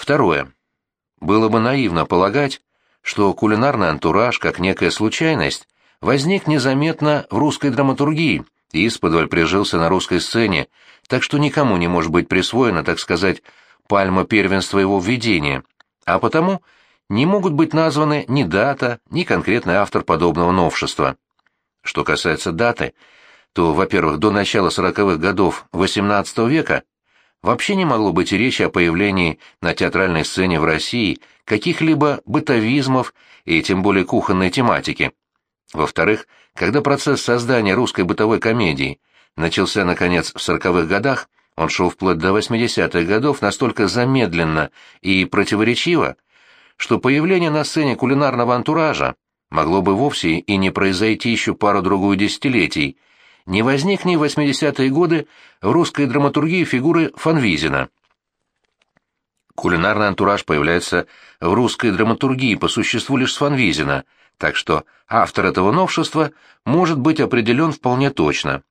Второе. Было бы наивно полагать, что кулинарный антураж, как некая случайность, возник незаметно в русской драматургии и исподволь прижился на русской сцене, так что никому не может быть присвоена, так сказать, пальма первенства его введения, а потому не могут быть названы ни дата, ни конкретный автор подобного новшества. Что касается даты, то, во-первых, до начала 40-х годов XVIII века вообще не могло быть речи о появлении на театральной сцене в России каких-либо бытовизмов и тем более кухонной тематики. Во-вторых, когда процесс создания русской бытовой комедии начался, наконец, в 40-х годах, он шел вплоть до 80-х годов настолько замедленно и противоречиво, что появление на сцене кулинарного антуража могло бы вовсе и не произойти еще пару-другую десятилетий, не возникни в 80-е годы в русской драматургии фигуры Фанвизина. Кулинарный антураж появляется в русской драматургии по существу лишь с Фанвизина, так что автор этого новшества может быть определен вполне точно.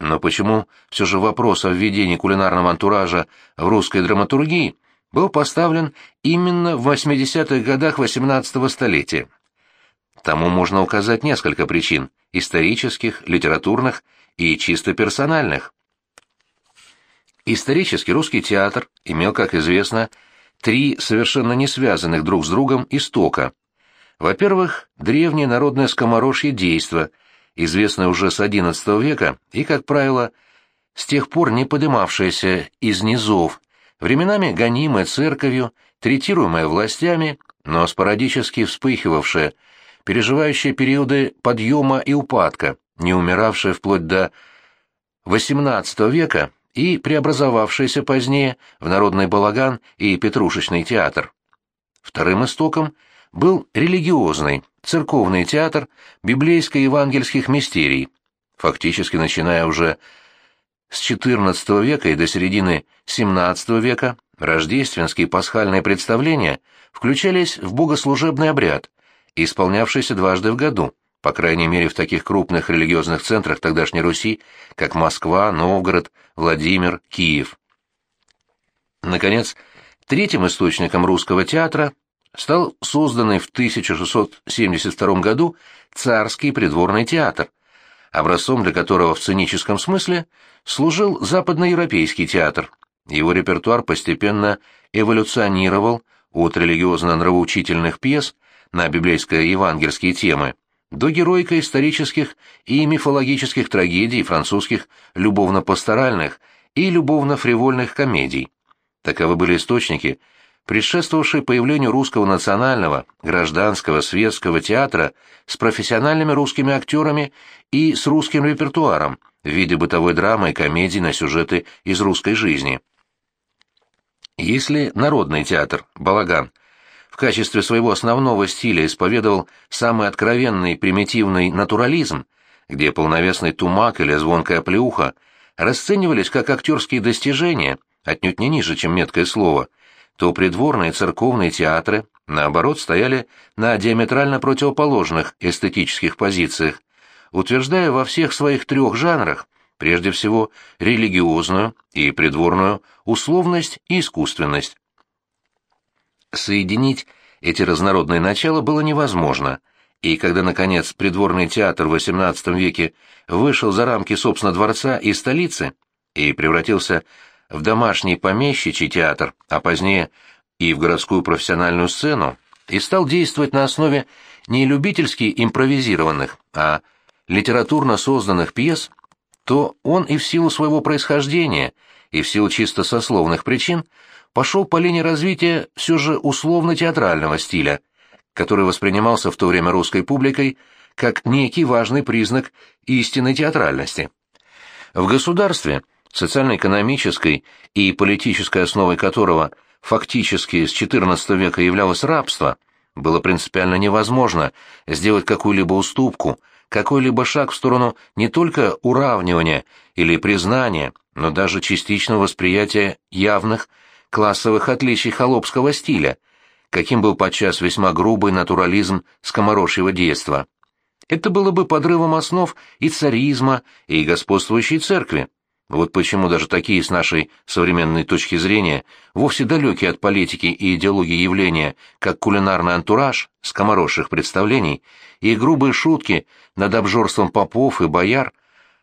Но почему все же вопрос о введении кулинарного антуража в русской драматургии был поставлен именно в 80-х годах XVIII столетия? Тому можно указать несколько причин – исторических, литературных и чисто персональных. Исторически русский театр имел, как известно, три совершенно не связанных друг с другом истока. Во-первых, древнее народное скоморожье действо – известное уже с XI века и, как правило, с тех пор не подымавшееся из низов, временами гонимое церковью, третируемое властями, но спорадически вспыхивавшее, переживающее периоды подъема и упадка, не умиравшее вплоть до XVIII века и преобразовавшееся позднее в народный балаган и петрушечный театр. Вторым истоком был религиозный, церковный театр библейско-евангельских мистерий, фактически начиная уже с XIV века и до середины XVII века рождественские пасхальные представления включались в богослужебный обряд, исполнявшийся дважды в году, по крайней мере в таких крупных религиозных центрах тогдашней Руси, как Москва, Новгород, Владимир, Киев. Наконец, третьим источником русского театра стал созданный в 1672 году царский придворный театр, образцом для которого в сценическом смысле служил западноевропейский театр. Его репертуар постепенно эволюционировал от религиозно-нравоучительных пьес на библейско-евангельские темы до героико-исторических и мифологических трагедий французских любовно-пасторальных и любовно-фривольных комедий. Таковы были источники – предшествовавший появлению русского национального, гражданского, светского театра с профессиональными русскими актерами и с русским репертуаром в виде бытовой драмы и комедий на сюжеты из русской жизни. Если народный театр, балаган, в качестве своего основного стиля исповедовал самый откровенный примитивный натурализм, где полновесный тумак или звонкая плеуха расценивались как актерские достижения, отнюдь не ниже, чем меткое слово – то придворные церковные театры, наоборот, стояли на диаметрально противоположных эстетических позициях, утверждая во всех своих трех жанрах, прежде всего, религиозную и придворную условность и искусственность. Соединить эти разнородные начала было невозможно, и когда, наконец, придворный театр в XVIII веке вышел за рамки, собственно, дворца и столицы и превратился в домашний помещичий театр, а позднее и в городскую профессиональную сцену, и стал действовать на основе не любительски импровизированных, а литературно созданных пьес, то он и в силу своего происхождения, и в силу чисто сословных причин пошел по линии развития все же условно-театрального стиля, который воспринимался в то время русской публикой как некий важный признак истинной театральности. В государстве – социально-экономической и политической основой которого фактически с XIV века являлось рабство, было принципиально невозможно сделать какую-либо уступку, какой-либо шаг в сторону не только уравнивания или признания, но даже частичного восприятия явных классовых отличий холопского стиля, каким был подчас весьма грубый натурализм скоморожьего детства. Это было бы подрывом основ и царизма, и господствующей церкви, Вот почему даже такие с нашей современной точки зрения вовсе далекие от политики и идеологии явления, как кулинарный антураж, скомороших представлений и грубые шутки над обжорством попов и бояр,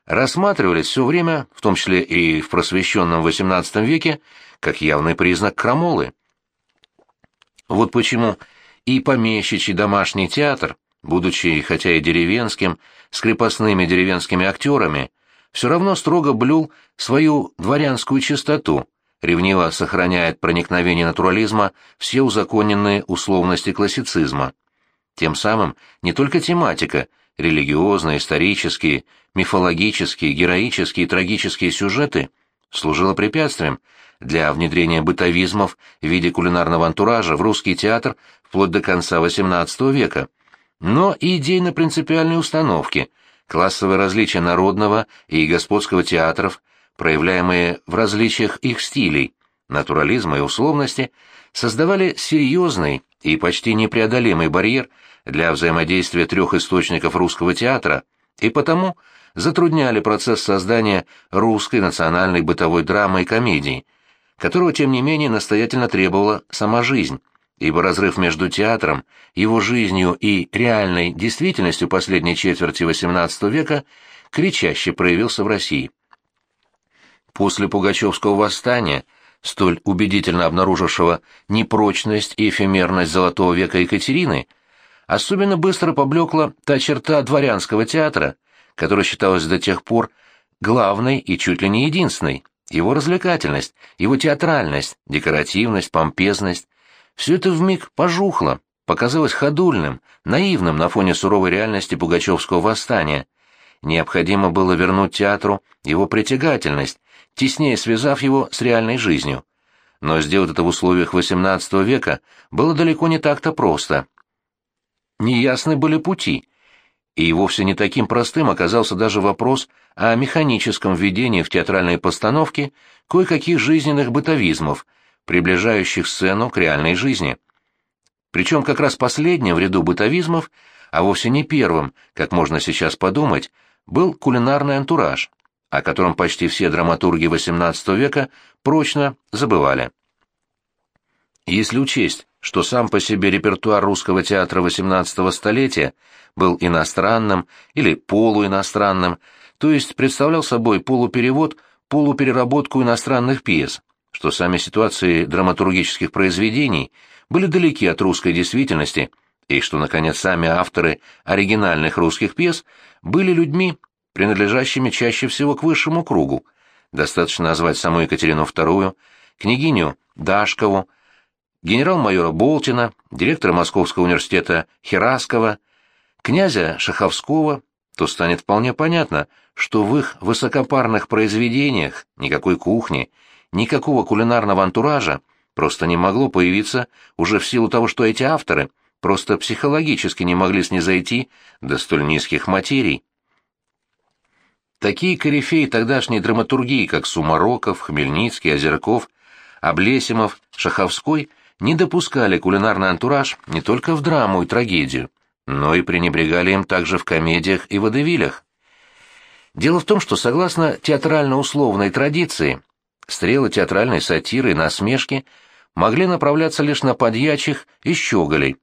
рассматривались все время, в том числе и в просвещенном XVIII веке, как явный признак крамолы. Вот почему и помещичий домашний театр, будучи хотя и деревенским, с крепостными деревенскими актерами, все равно строго блюл свою дворянскую чистоту, ревниво сохраняет проникновение натурализма все узаконенные условности классицизма. Тем самым не только тематика, религиозные, исторические, мифологические, героические и трагические сюжеты служила препятствием для внедрения бытовизмов в виде кулинарного антуража в русский театр вплоть до конца XVIII века, но и идейно-принципиальные установки – Классовые различия народного и господского театров, проявляемые в различиях их стилей, натурализма и условности, создавали серьезный и почти непреодолимый барьер для взаимодействия трех источников русского театра и потому затрудняли процесс создания русской национальной бытовой драмы и комедии, которого, тем не менее, настоятельно требовала сама жизнь ибо разрыв между театром, его жизнью и реальной действительностью последней четверти XVIII века кричаще проявился в России. После Пугачевского восстания, столь убедительно обнаружившего непрочность и эфемерность Золотого века Екатерины, особенно быстро поблекла та черта дворянского театра, которая считалась до тех пор главной и чуть ли не единственной, его развлекательность, его театральность, декоративность, помпезность, все это вмиг пожухло, показалось ходульным, наивным на фоне суровой реальности Пугачевского восстания. Необходимо было вернуть театру его притягательность, теснее связав его с реальной жизнью. Но сделать это в условиях XVIII века было далеко не так-то просто. Неясны были пути, и вовсе не таким простым оказался даже вопрос о механическом введении в театральные постановки кое-каких жизненных бытовизмов – приближающих сцену к реальной жизни. Причем как раз последним в ряду бытовизмов, а вовсе не первым, как можно сейчас подумать, был кулинарный антураж, о котором почти все драматурги XVIII века прочно забывали. Если учесть, что сам по себе репертуар русского театра XVIII столетия был иностранным или полуиностранным, то есть представлял собой полуперевод, полупереработку иностранных пьес, что сами ситуации драматургических произведений были далеки от русской действительности, и что, наконец, сами авторы оригинальных русских пьес были людьми, принадлежащими чаще всего к высшему кругу. Достаточно назвать саму Екатерину II, княгиню Дашкову, генерал-майора Болтина, директора Московского университета Хераскова, князя Шаховского, то станет вполне понятно, что в их высокопарных произведениях никакой кухни, никакого кулинарного антуража просто не могло появиться уже в силу того, что эти авторы просто психологически не могли снизойти до столь низких материй. Такие корифеи тогдашней драматургии, как Сумароков, Хмельницкий, Озерков, Облесимов, Шаховской, не допускали кулинарный антураж не только в драму и трагедию, но и пренебрегали им также в комедиях и водевилях. Дело в том, что согласно театрально-условной традиции, Стрелы театральной сатиры и насмешки могли направляться лишь на подьячих и щеголей,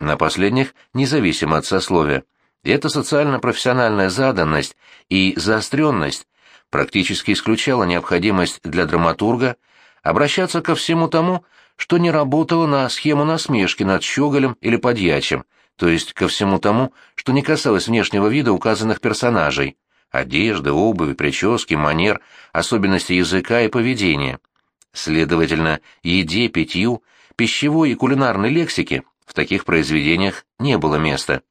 на последних независимо от сословия. И эта социально-профессиональная заданность и заостренность практически исключала необходимость для драматурга обращаться ко всему тому, что не работало на схему насмешки над щеголем или подьячим, то есть ко всему тому, что не касалось внешнего вида указанных персонажей одежды, обуви, прически, манер, особенности языка и поведения. Следовательно, еде, питью, пищевой и кулинарной лексике в таких произведениях не было места.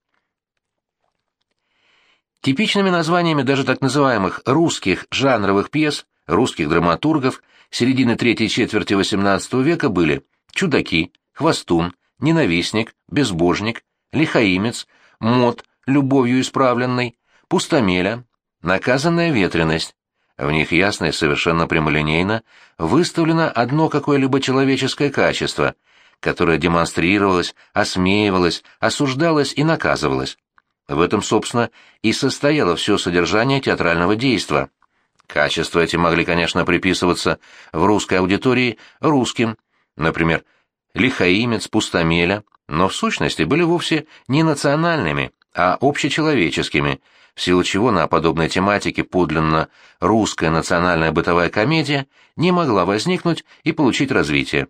Типичными названиями даже так называемых русских жанровых пьес, русских драматургов середины третьей четверти XVIII века были «Чудаки», «Хвостун», «Ненавистник», «Безбожник», «Лихаимец», «Мод», «Любовью исправленный», «Пустомеля», Наказанная ветренность. В них ясно и совершенно прямолинейно выставлено одно какое-либо человеческое качество, которое демонстрировалось, осмеивалось, осуждалось и наказывалось. В этом, собственно, и состояло все содержание театрального действа. Качества эти могли, конечно, приписываться в русской аудитории русским, например, лихаимец, пустомеля, но в сущности были вовсе не национальными, а общечеловеческими, в силу чего на подобной тематике подлинно русская национальная бытовая комедия не могла возникнуть и получить развитие.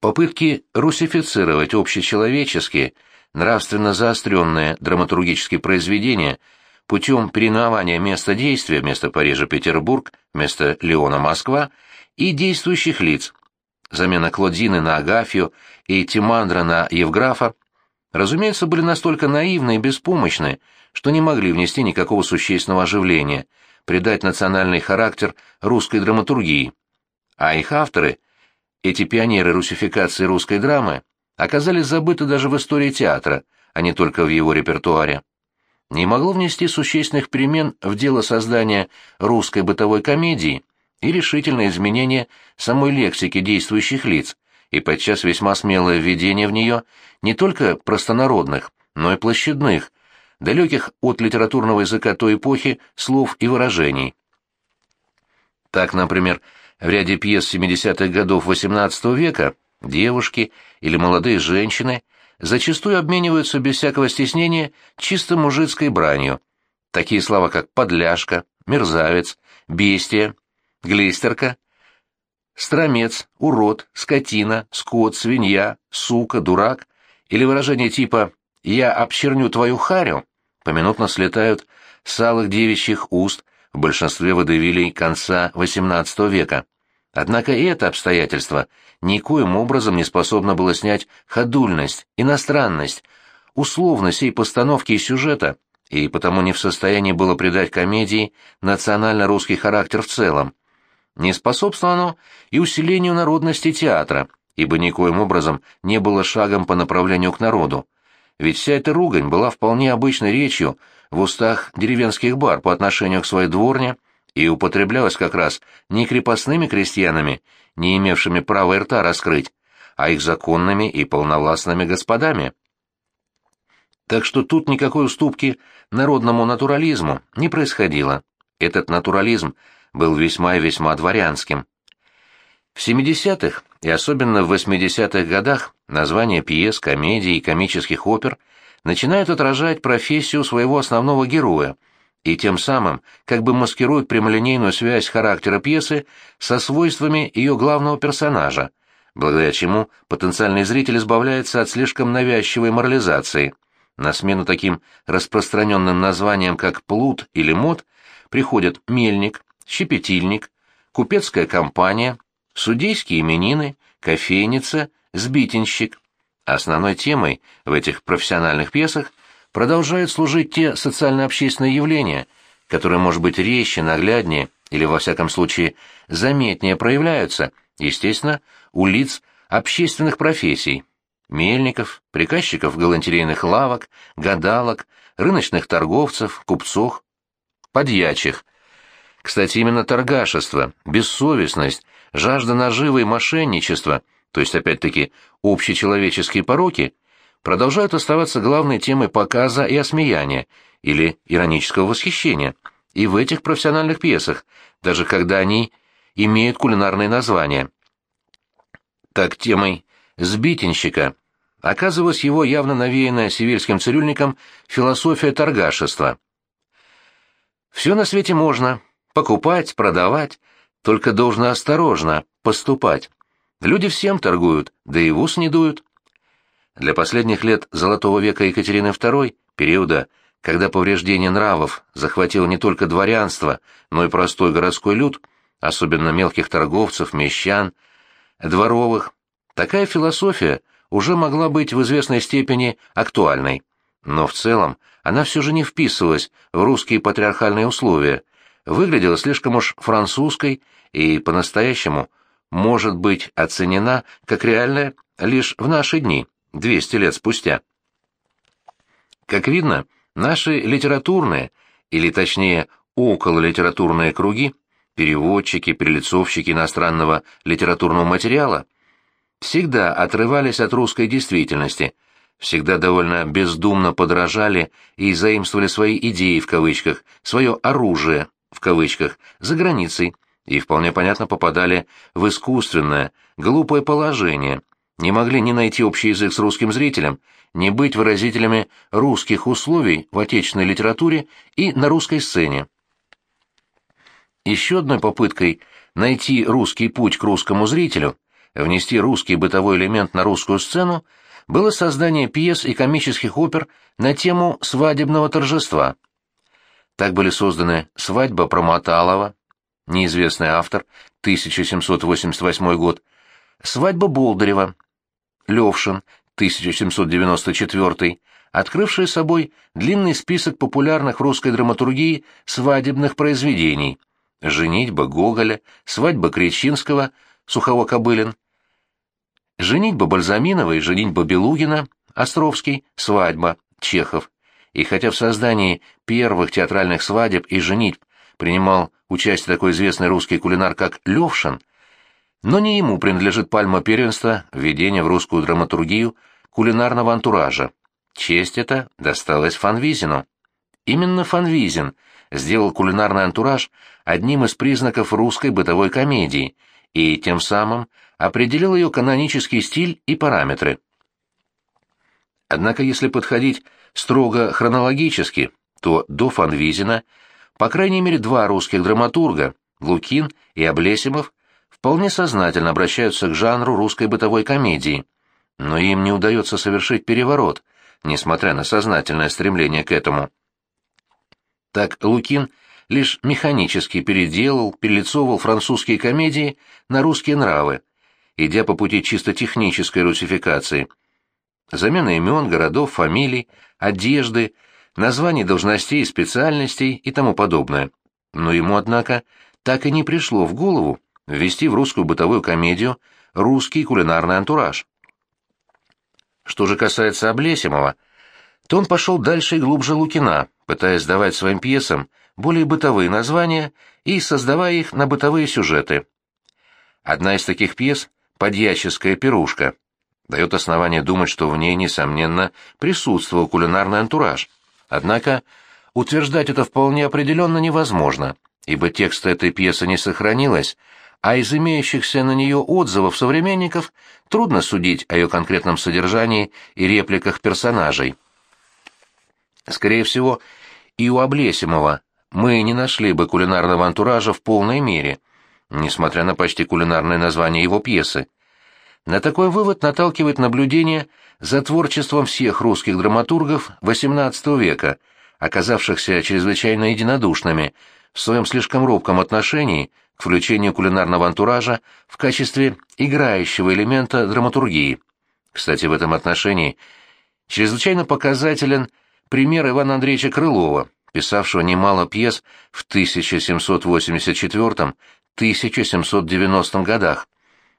Попытки русифицировать общечеловеческие, нравственно заостренные драматургические произведения путем переименования места действия вместо Парижа Петербург, вместо Леона Москва и действующих лиц, замена Клодины на Агафью и Тимандра на Евграфа, разумеется, были настолько наивны и беспомощны, что не могли внести никакого существенного оживления, придать национальный характер русской драматургии. А их авторы, эти пионеры русификации русской драмы, оказались забыты даже в истории театра, а не только в его репертуаре. Не могло внести существенных перемен в дело создания русской бытовой комедии и решительное изменение самой лексики действующих лиц, и подчас весьма смелое введение в нее не только простонародных, но и площадных, далеких от литературного языка той эпохи слов и выражений. Так, например, в ряде пьес 70-х годов XVIII века девушки или молодые женщины зачастую обмениваются без всякого стеснения чисто мужицкой бранью. Такие слова, как «подляшка», «мерзавец», «бестия», «глистерка», «стромец», «урод», «скотина», «скот», «свинья», «сука», «дурак» или выражение типа «я обчерню твою харю» поминутно слетают с алых девичьих уст в большинстве водевилей конца XVIII века. Однако и это обстоятельство никоим образом не способно было снять ходульность, иностранность, условность сей постановки и сюжета, и потому не в состоянии было придать комедии национально-русский характер в целом. Не способствовало оно и усилению народности театра, ибо никоим образом не было шагом по направлению к народу. Ведь вся эта ругань была вполне обычной речью в устах деревенских бар по отношению к своей дворне и употреблялась как раз не крепостными крестьянами, не имевшими права рта раскрыть, а их законными и полновластными господами. Так что тут никакой уступки народному натурализму не происходило. Этот натурализм был весьма и весьма дворянским. В 70-х и особенно в 80-х годах названия пьес, комедий и комических опер начинают отражать профессию своего основного героя и тем самым как бы маскируют прямолинейную связь характера пьесы со свойствами ее главного персонажа, благодаря чему потенциальный зритель избавляется от слишком навязчивой морализации. На смену таким распространенным названиям, как «плут» или «мод», приходят «мельник», «щепетильник», «купецкая компания», судейские именины, кофейница, сбитенщик. Основной темой в этих профессиональных пьесах продолжают служить те социально-общественные явления, которые, может быть, резче, нагляднее или, во всяком случае, заметнее проявляются, естественно, у лиц общественных профессий, мельников, приказчиков галантерейных лавок, гадалок, рыночных торговцев, купцов, подьячих. Кстати, именно торгашество, бессовестность, жажда наживы и мошенничества, то есть опять-таки общечеловеческие пороки, продолжают оставаться главной темой показа и осмеяния, или иронического восхищения, и в этих профессиональных пьесах, даже когда они имеют кулинарные названия. Так темой «Сбитенщика» оказывалась его явно навеянная сивильским цирюльником философия торгашества. «Все на свете можно, покупать, продавать, только должно осторожно поступать. Люди всем торгуют, да и в ус не дуют. Для последних лет Золотого века Екатерины II, периода, когда повреждение нравов захватило не только дворянство, но и простой городской люд, особенно мелких торговцев, мещан, дворовых, такая философия уже могла быть в известной степени актуальной. Но в целом она все же не вписывалась в русские патриархальные условия, выглядела слишком уж французской и по-настоящему может быть оценена как реальная лишь в наши дни, 200 лет спустя. Как видно, наши литературные, или точнее окололитературные круги, переводчики, перелицовщики иностранного литературного материала, всегда отрывались от русской действительности, всегда довольно бездумно подражали и заимствовали свои идеи в кавычках, свое оружие в кавычках, за границей, и вполне понятно попадали в искусственное, глупое положение, не могли ни найти общий язык с русским зрителем, ни быть выразителями русских условий в отечественной литературе и на русской сцене. Еще одной попыткой найти русский путь к русскому зрителю, внести русский бытовой элемент на русскую сцену, было создание пьес и комических опер на тему свадебного торжества. Так были созданы «Свадьба Промоталова», неизвестный автор, 1788 год, «Свадьба Болдырева», Левшин, 1794, открывшие собой длинный список популярных в русской драматургии свадебных произведений. «Женитьба Гоголя», «Свадьба Кречинского», Сухово-Кобылин, «Женитьба Бальзаминова» и «Женитьба Белугина», Островский, «Свадьба», Чехов. И хотя в создании первых театральных свадеб и женитьб принимал участие такой известный русский кулинар, как Левшин, но не ему принадлежит пальма первенства введения в русскую драматургию кулинарного антуража. Честь эта досталась Фанвизину. Именно Фанвизин сделал кулинарный антураж одним из признаков русской бытовой комедии и тем самым определил ее канонический стиль и параметры. Однако если подходить строго хронологически, то до Фанвизина по крайней мере два русских драматурга, Лукин и Облесимов, вполне сознательно обращаются к жанру русской бытовой комедии, но им не удается совершить переворот, несмотря на сознательное стремление к этому. Так Лукин лишь механически переделал, перелицовывал французские комедии на русские нравы, идя по пути чисто технической русификации. Замена имен, городов, фамилий, одежды, названий должностей, специальностей и тому подобное. Но ему, однако, так и не пришло в голову ввести в русскую бытовую комедию русский кулинарный антураж. Что же касается Облесимова, то он пошел дальше и глубже Лукина, пытаясь давать своим пьесам более бытовые названия и создавая их на бытовые сюжеты. Одна из таких пьес «Подьяческая пирушка» дает основание думать, что в ней, несомненно, присутствовал кулинарный антураж. Однако утверждать это вполне определенно невозможно, ибо текста этой пьесы не сохранилось, а из имеющихся на нее отзывов современников трудно судить о ее конкретном содержании и репликах персонажей. Скорее всего, и у Облесимова мы не нашли бы кулинарного антуража в полной мере, несмотря на почти кулинарное название его пьесы. На такой вывод наталкивает наблюдение за творчеством всех русских драматургов XVIII века, оказавшихся чрезвычайно единодушными в своем слишком робком отношении к включению кулинарного антуража в качестве играющего элемента драматургии. Кстати, в этом отношении чрезвычайно показателен пример Ивана Андреевича Крылова, писавшего немало пьес в 1784-1790 годах,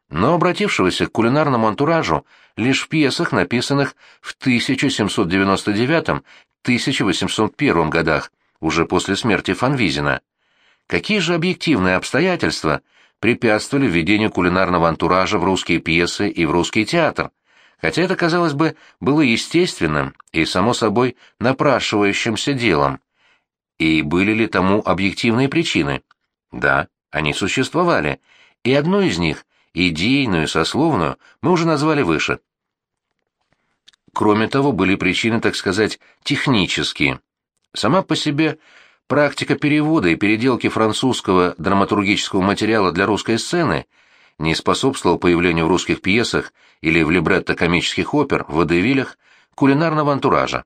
но обратившегося к кулинарному антуражу лишь в пьесах, написанных в 1799-1801 годах, уже после смерти Фанвизина. Какие же объективные обстоятельства препятствовали введению кулинарного антуража в русские пьесы и в русский театр? Хотя это, казалось бы, было естественным и, само собой, напрашивающимся делом. И были ли тому объективные причины? Да, они существовали, и одну из них, идейную, сословную, мы уже назвали выше. Кроме того, были причины, так сказать, технические. Сама по себе Практика перевода и переделки французского драматургического материала для русской сцены не способствовала появлению в русских пьесах или в либретто комических опер, в водевилях, кулинарного антуража.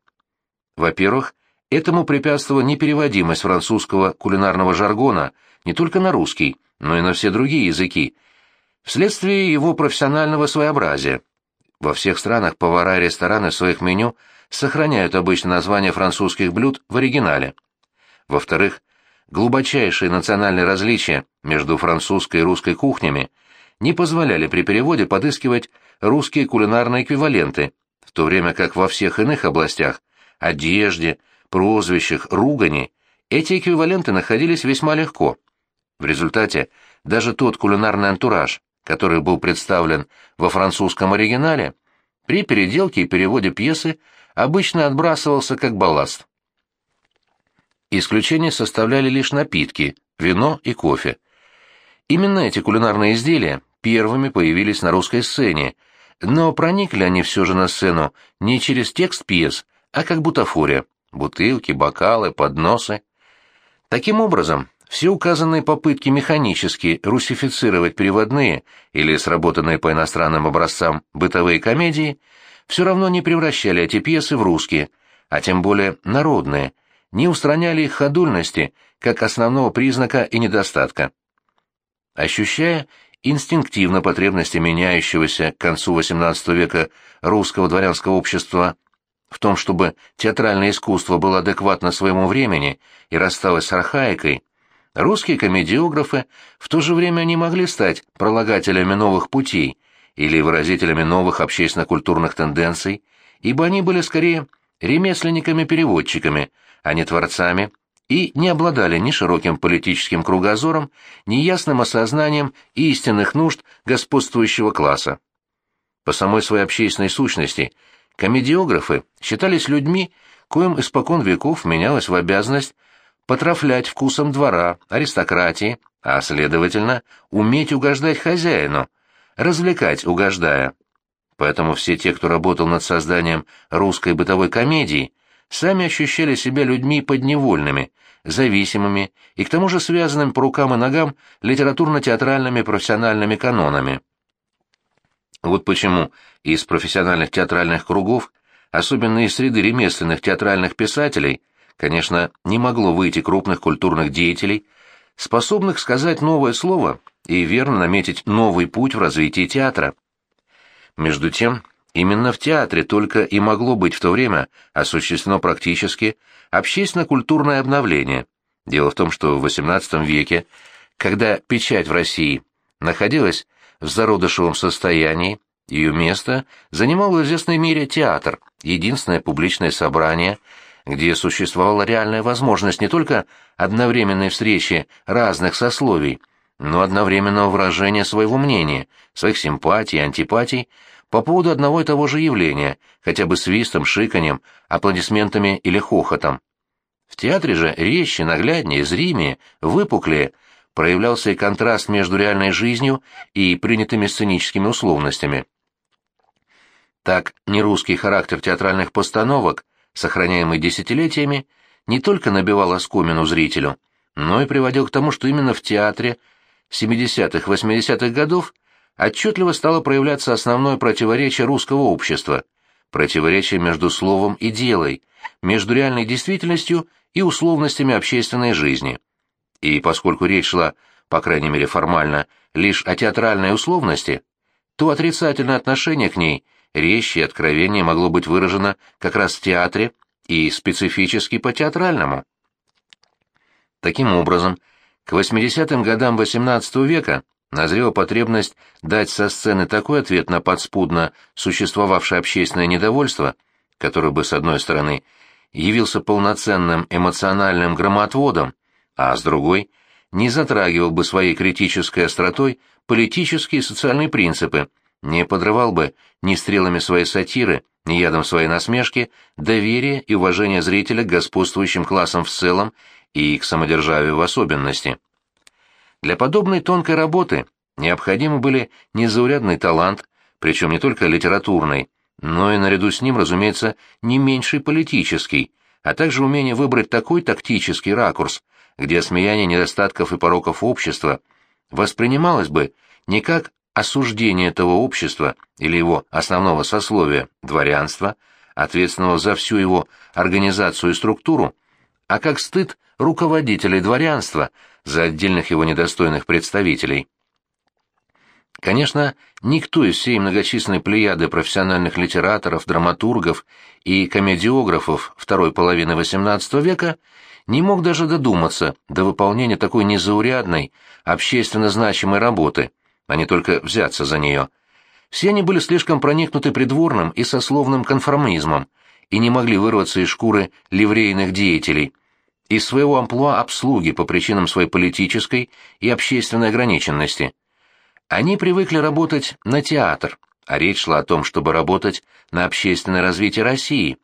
Во-первых, этому препятствовала непереводимость французского кулинарного жаргона не только на русский, но и на все другие языки, вследствие его профессионального своеобразия. Во всех странах повара и рестораны в своих меню сохраняют обычно названия французских блюд в оригинале. Во-вторых, глубочайшие национальные различия между французской и русской кухнями не позволяли при переводе подыскивать русские кулинарные эквиваленты, в то время как во всех иных областях – одежде, прозвищах, ругани – эти эквиваленты находились весьма легко. В результате даже тот кулинарный антураж, который был представлен во французском оригинале, при переделке и переводе пьесы обычно отбрасывался как балласт. Исключение составляли лишь напитки, вино и кофе. Именно эти кулинарные изделия первыми появились на русской сцене, но проникли они все же на сцену не через текст пьес, а как бутафория – бутылки, бокалы, подносы. Таким образом, все указанные попытки механически русифицировать переводные или сработанные по иностранным образцам бытовые комедии все равно не превращали эти пьесы в русские, а тем более народные, не устраняли их ходульности как основного признака и недостатка. Ощущая инстинктивно потребности меняющегося к концу XVIII века русского дворянского общества в том, чтобы театральное искусство было адекватно своему времени и рассталось с архаикой, русские комедиографы в то же время не могли стать пролагателями новых путей или выразителями новых общественно-культурных тенденций, ибо они были скорее ремесленниками-переводчиками, а не творцами и не обладали ни широким политическим кругозором, ни ясным осознанием истинных нужд господствующего класса. По самой своей общественной сущности, комедиографы считались людьми, коим испокон веков менялась в обязанность потрафлять вкусом двора, аристократии, а, следовательно, уметь угождать хозяину, развлекать угождая. Поэтому все те, кто работал над созданием русской бытовой комедии, сами ощущали себя людьми подневольными, зависимыми и к тому же связанными по рукам и ногам литературно-театральными профессиональными канонами. Вот почему из профессиональных театральных кругов, особенно из среды ремесленных театральных писателей, конечно, не могло выйти крупных культурных деятелей, способных сказать новое слово и верно наметить новый путь в развитии театра. Между тем, Именно в театре только и могло быть в то время осуществлено практически общественно-культурное обновление. Дело в том, что в XVIII веке, когда печать в России находилась в зародышевом состоянии, ее место занимал в известной мере театр, единственное публичное собрание, где существовала реальная возможность не только одновременной встречи разных сословий, но одновременного выражения своего мнения, своих симпатий антипатий по поводу одного и того же явления, хотя бы свистом, шиканьем, аплодисментами или хохотом. В театре же резче, нагляднее, зримее, выпуклее проявлялся и контраст между реальной жизнью и принятыми сценическими условностями. Так, нерусский характер театральных постановок, сохраняемый десятилетиями, не только набивал оскомину зрителю, но и приводил к тому, что именно в театре 70-80-х годов отчетливо стало проявляться основное противоречие русского общества, противоречие между словом и делой, между реальной действительностью и условностями общественной жизни. И поскольку речь шла, по крайней мере формально, лишь о театральной условности, то отрицательное отношение к ней резче и откровеннее могло быть выражено как раз в театре и специфически по театральному. Таким образом, к 80-м годам XVIII века назрела потребность дать со сцены такой ответ на подспудно существовавшее общественное недовольство, который бы, с одной стороны, явился полноценным эмоциональным громоотводом, а с другой — не затрагивал бы своей критической остротой политические и социальные принципы, не подрывал бы ни стрелами своей сатиры, ни ядом своей насмешки доверие и уважение зрителя к господствующим классам в целом и к самодержавию в особенности. Для подобной тонкой работы необходимы были незаурядный талант, причем не только литературный, но и наряду с ним, разумеется, не меньший политический, а также умение выбрать такой тактический ракурс, где смеяние недостатков и пороков общества воспринималось бы не как осуждение этого общества или его основного сословия, дворянства, ответственного за всю его организацию и структуру, а как стыд руководителей дворянства за отдельных его недостойных представителей. Конечно, никто из всей многочисленной плеяды профессиональных литераторов, драматургов и комедиографов второй половины XVIII века не мог даже додуматься до выполнения такой незаурядной, общественно значимой работы, а не только взяться за нее. Все они были слишком проникнуты придворным и сословным конформизмом и не могли вырваться из шкуры ливрейных деятелей – из своего амплуа обслуги по причинам своей политической и общественной ограниченности. Они привыкли работать на театр, а речь шла о том, чтобы работать на общественное развитие России.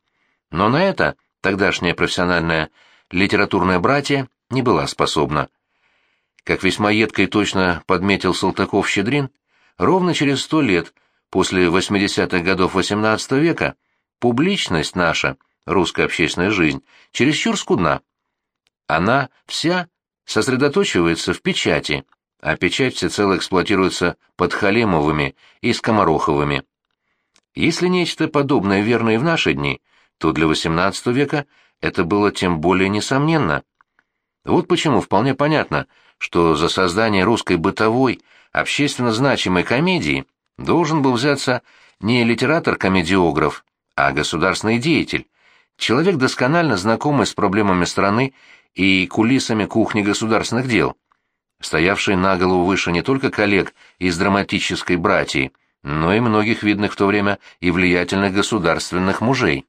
Но на это тогдашнее профессиональное литературное братье не была способна. Как весьма едко и точно подметил Салтыков-Щедрин, ровно через сто лет после 80-х годов XVIII века публичность наша, русская общественная жизнь, чересчур скудна. Она вся сосредоточивается в печати, а печать всецело эксплуатируется подхалемовыми и скомороховыми. Если нечто подобное верно и в наши дни, то для XVIII века это было тем более несомненно. Вот почему вполне понятно, что за создание русской бытовой, общественно значимой комедии должен был взяться не литератор-комедиограф, а государственный деятель, человек, досконально знакомый с проблемами страны и кулисами кухни государственных дел, стоявший на голову выше не только коллег из драматической братьи, но и многих видных в то время и влиятельных государственных мужей.